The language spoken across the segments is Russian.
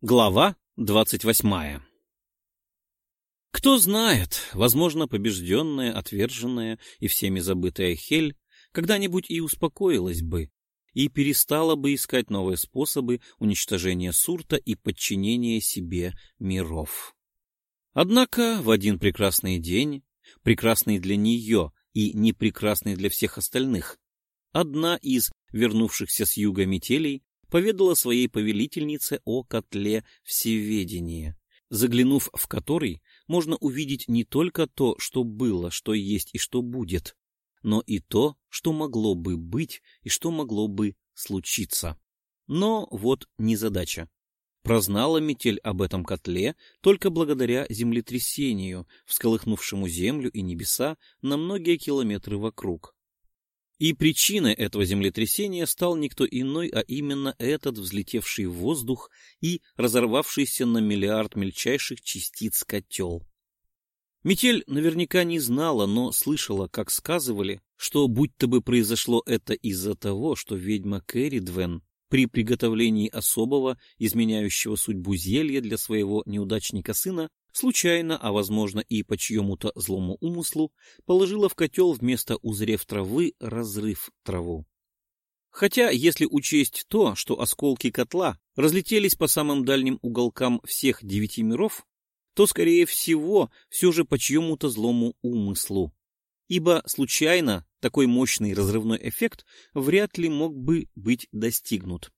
Глава двадцать восьмая Кто знает, возможно, побежденная, отверженная и всеми забытая Хель когда-нибудь и успокоилась бы, и перестала бы искать новые способы уничтожения Сурта и подчинения себе миров. Однако в один прекрасный день, прекрасный для нее и непрекрасный для всех остальных, одна из вернувшихся с юга метелей поведала своей повелительнице о котле всеведения, заглянув в который можно увидеть не только то, что было, что есть и что будет, но и то, что могло бы быть и что могло бы случиться. Но вот незадача. Прознала метель об этом котле только благодаря землетрясению, всколыхнувшему землю и небеса на многие километры вокруг. И причиной этого землетрясения стал никто иной, а именно этот взлетевший в воздух и разорвавшийся на миллиард мельчайших частиц котел. Метель наверняка не знала, но слышала, как сказывали, что будто бы произошло это из-за того, что ведьма Кэрридвен при приготовлении особого, изменяющего судьбу зелья для своего неудачника сына, случайно, а возможно и по чьему-то злому умыслу, положила в котел вместо узрев травы разрыв траву. Хотя, если учесть то, что осколки котла разлетелись по самым дальним уголкам всех девяти миров, то, скорее всего, все же по чьему-то злому умыслу. Ибо случайно такой мощный разрывной эффект вряд ли мог бы быть достигнут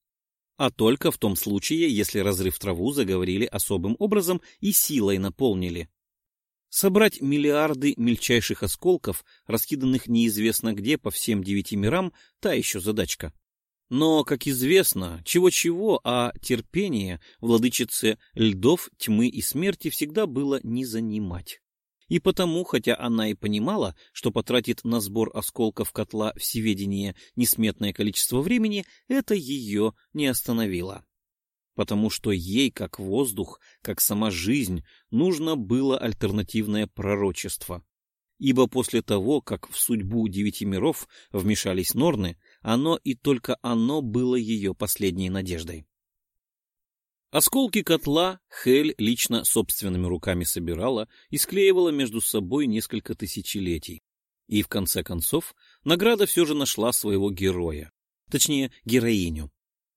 а только в том случае, если разрыв траву заговорили особым образом и силой наполнили. Собрать миллиарды мельчайших осколков, раскиданных неизвестно где по всем девяти мирам, та еще задачка. Но, как известно, чего-чего, а терпение владычице льдов, тьмы и смерти всегда было не занимать. И потому, хотя она и понимала, что потратит на сбор осколков котла всеведения несметное количество времени, это ее не остановило. Потому что ей, как воздух, как сама жизнь, нужно было альтернативное пророчество. Ибо после того, как в судьбу девяти миров вмешались Норны, оно и только оно было ее последней надеждой. Осколки котла Хель лично собственными руками собирала и склеивала между собой несколько тысячелетий. И в конце концов награда все же нашла своего героя, точнее героиню.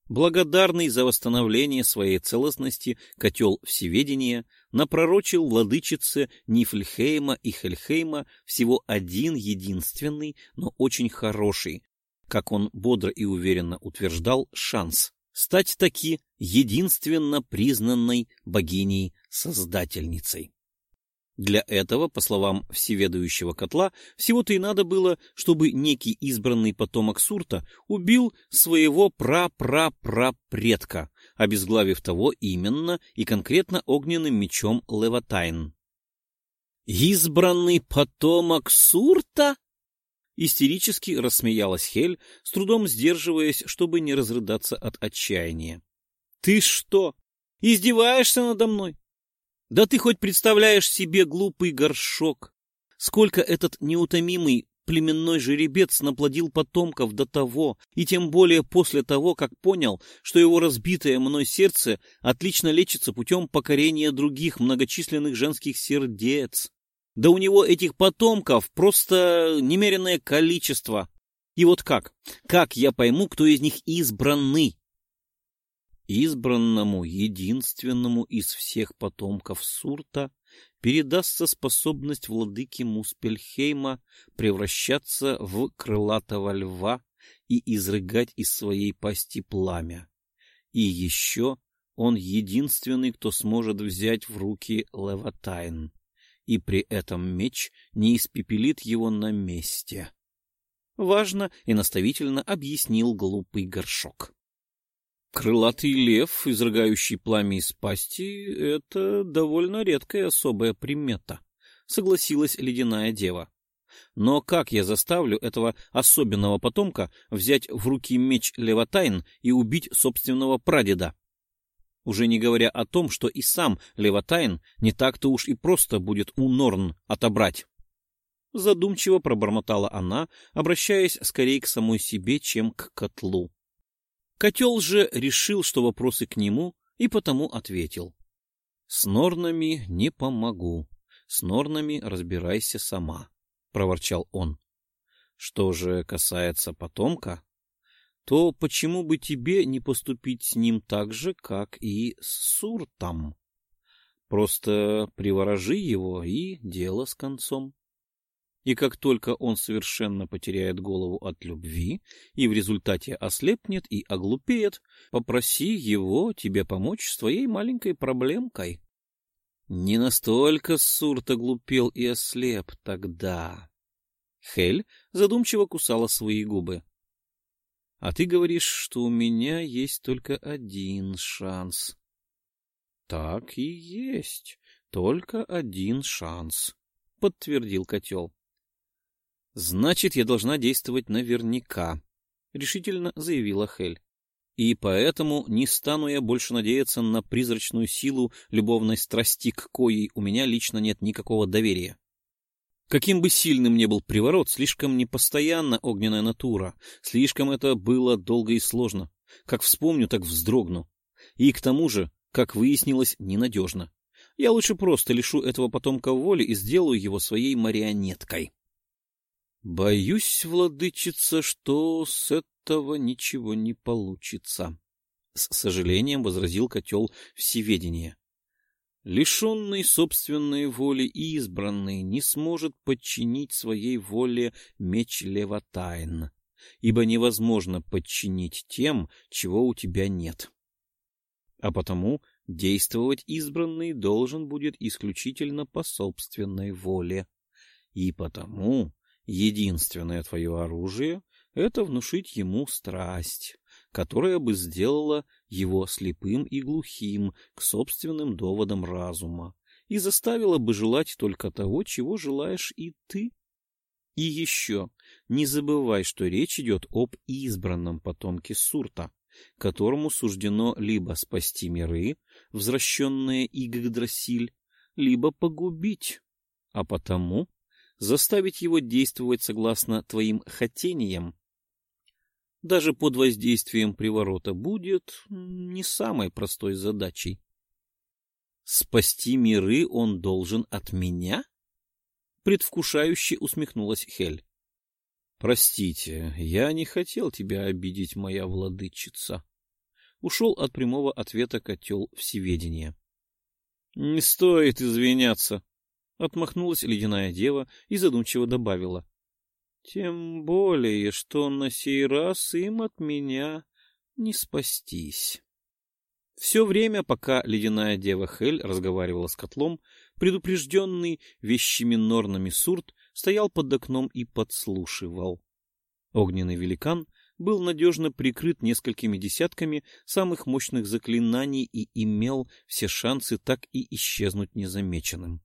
Благодарный за восстановление своей целостности котел всеведения напророчил владычице Нифльхейма и Хельхейма всего один единственный, но очень хороший, как он бодро и уверенно утверждал, шанс стать таки единственно признанной богиней-создательницей. Для этого, по словам всеведающего котла, всего-то и надо было, чтобы некий избранный потомок Сурта убил своего пра-пра-пра-предка, обезглавив того именно и конкретно огненным мечом Леватайн. «Избранный потомок Сурта?» Истерически рассмеялась Хель, с трудом сдерживаясь, чтобы не разрыдаться от отчаяния. «Ты что, издеваешься надо мной? Да ты хоть представляешь себе глупый горшок, сколько этот неутомимый племенной жеребец наплодил потомков до того, и тем более после того, как понял, что его разбитое мной сердце отлично лечится путем покорения других многочисленных женских сердец. Да у него этих потомков просто немеренное количество. И вот как? Как я пойму, кто из них избранный? Избранному, единственному из всех потомков Сурта, передастся способность владыки Муспельхейма превращаться в крылатого льва и изрыгать из своей пасти пламя. И еще он единственный, кто сможет взять в руки Леватайн и при этом меч не испепелит его на месте. Важно и наставительно объяснил глупый горшок. Крылатый лев, изрыгающий пламя из пасти, — это довольно редкая особая примета, — согласилась ледяная дева. Но как я заставлю этого особенного потомка взять в руки меч Леватайн и убить собственного прадеда? Уже не говоря о том, что и сам Леватайн не так-то уж и просто будет у Норн отобрать. Задумчиво пробормотала она, обращаясь скорее к самой себе, чем к котлу. Котел же решил, что вопросы к нему и потому ответил. — С норнами не помогу, с норнами разбирайся сама, — проворчал он. — Что же касается потомка, то почему бы тебе не поступить с ним так же, как и с Суртом? Просто приворожи его, и дело с концом. И как только он совершенно потеряет голову от любви и в результате ослепнет и оглупеет, попроси его тебе помочь с твоей маленькой проблемкой. Не настолько Сурт оглупел и ослеп тогда. Хель задумчиво кусала свои губы. — А ты говоришь, что у меня есть только один шанс. — Так и есть, только один шанс, — подтвердил котел. «Значит, я должна действовать наверняка», — решительно заявила Хель. «И поэтому не стану я больше надеяться на призрачную силу любовной страсти, к коей у меня лично нет никакого доверия. Каким бы сильным ни был приворот, слишком непостоянна огненная натура, слишком это было долго и сложно. Как вспомню, так вздрогну. И к тому же, как выяснилось, ненадежно. Я лучше просто лишу этого потомка воли и сделаю его своей марионеткой. — Боюсь, владычица, что с этого ничего не получится, — с сожалением возразил котел всеведения. Лишенный собственной воли и избранный не сможет подчинить своей воле меч Леватайн, ибо невозможно подчинить тем, чего у тебя нет. А потому действовать избранный должен будет исключительно по собственной воле. И потому Единственное твое оружие — это внушить ему страсть, которая бы сделала его слепым и глухим к собственным доводам разума и заставила бы желать только того, чего желаешь и ты. И еще, не забывай, что речь идет об избранном потомке Сурта, которому суждено либо спасти миры, возвращенные Игдрасиль, либо погубить, а потому заставить его действовать согласно твоим хотениям, даже под воздействием приворота, будет не самой простой задачей. Спасти миры он должен от меня? Предвкушающе усмехнулась Хель. Простите, я не хотел тебя обидеть, моя владычица. Ушел от прямого ответа котел всеведения. Не стоит извиняться, Отмахнулась ледяная дева и задумчиво добавила. Тем более, что на сей раз им от меня не спастись. Все время, пока ледяная дева Хель разговаривала с котлом, предупрежденный вещими норнами сурт стоял под окном и подслушивал. Огненный великан был надежно прикрыт несколькими десятками самых мощных заклинаний и имел все шансы так и исчезнуть незамеченным.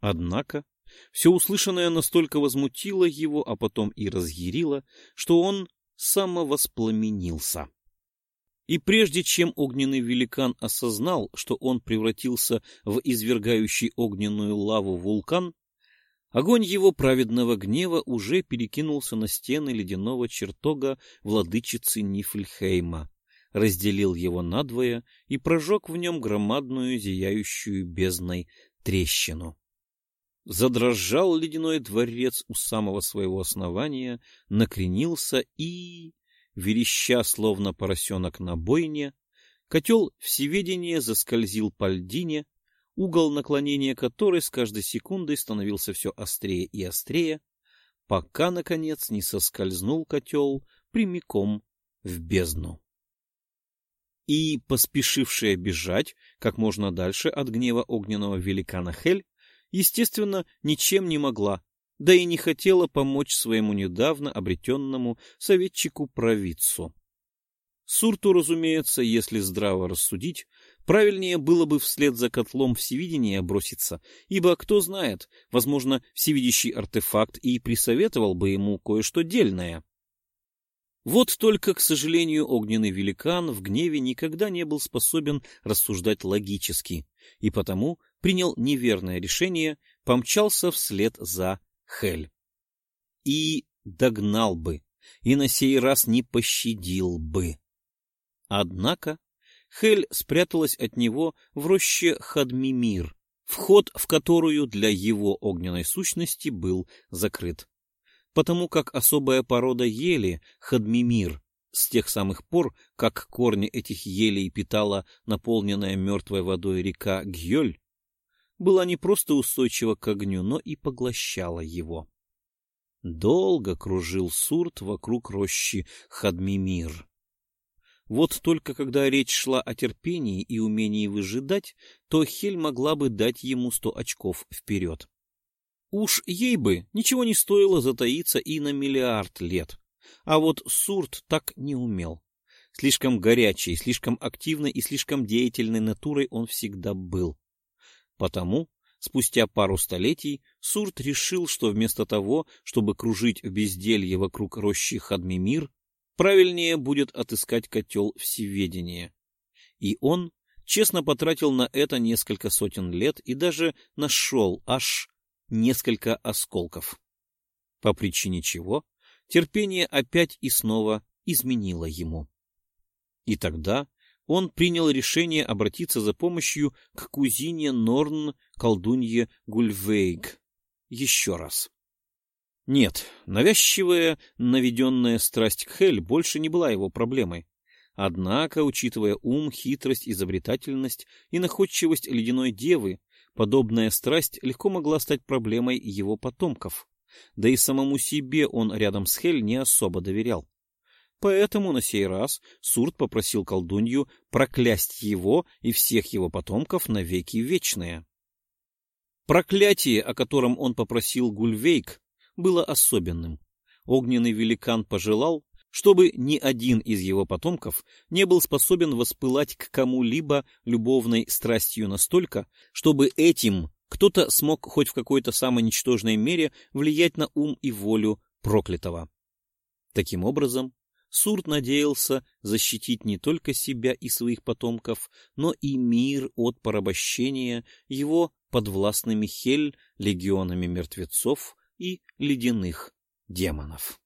Однако все услышанное настолько возмутило его, а потом и разъярило, что он самовоспламенился. И прежде чем огненный великан осознал, что он превратился в извергающий огненную лаву вулкан, огонь его праведного гнева уже перекинулся на стены ледяного чертога владычицы Нифльхейма, разделил его надвое и прожег в нем громадную зияющую бездной трещину. Задрожал ледяной дворец у самого своего основания, накренился и, вереща, словно поросенок на бойне, котел всеведения заскользил по льдине, угол наклонения которой с каждой секундой становился все острее и острее, пока, наконец, не соскользнул котел прямиком в бездну. И, поспешившая бежать как можно дальше от гнева огненного великана Хель, естественно, ничем не могла, да и не хотела помочь своему недавно обретенному советчику-провидцу. Сурту, разумеется, если здраво рассудить, правильнее было бы вслед за котлом всевидения броситься, ибо, кто знает, возможно, всевидящий артефакт и присоветовал бы ему кое-что дельное. Вот только, к сожалению, огненный великан в гневе никогда не был способен рассуждать логически, и потому принял неверное решение, помчался вслед за Хель. И догнал бы, и на сей раз не пощадил бы. Однако Хель спряталась от него в роще Хадмимир, вход в которую для его огненной сущности был закрыт. Потому как особая порода ели, Хадмимир, с тех самых пор, как корни этих елей питала наполненная мертвой водой река Гьёль, была не просто устойчива к огню, но и поглощала его. Долго кружил Сурт вокруг рощи Хадмимир. Вот только когда речь шла о терпении и умении выжидать, то Хель могла бы дать ему сто очков вперед. Уж ей бы ничего не стоило затаиться и на миллиард лет. А вот Сурт так не умел. Слишком горячий, слишком активной и слишком деятельной натурой он всегда был. Потому, спустя пару столетий, Сурт решил, что вместо того, чтобы кружить в безделье вокруг рощи Хадмимир, правильнее будет отыскать котел всеведения. И он честно потратил на это несколько сотен лет и даже нашел аж несколько осколков. По причине чего терпение опять и снова изменило ему. И тогда он принял решение обратиться за помощью к кузине Норн, колдунье Гульвейг. Еще раз. Нет, навязчивая, наведенная страсть к Хель больше не была его проблемой. Однако, учитывая ум, хитрость, изобретательность и находчивость ледяной девы, подобная страсть легко могла стать проблемой его потомков. Да и самому себе он рядом с Хель не особо доверял. Поэтому на сей раз Сурт попросил колдунью проклясть его и всех его потомков навеки вечные. Проклятие, о котором он попросил Гульвейк, было особенным. Огненный великан пожелал, чтобы ни один из его потомков не был способен воспылать к кому-либо любовной страстью настолько, чтобы этим кто-то смог хоть в какой-то самой ничтожной мере влиять на ум и волю проклятого. Таким образом, Сурт надеялся защитить не только себя и своих потомков, но и мир от порабощения его подвластными Хель легионами мертвецов и ледяных демонов.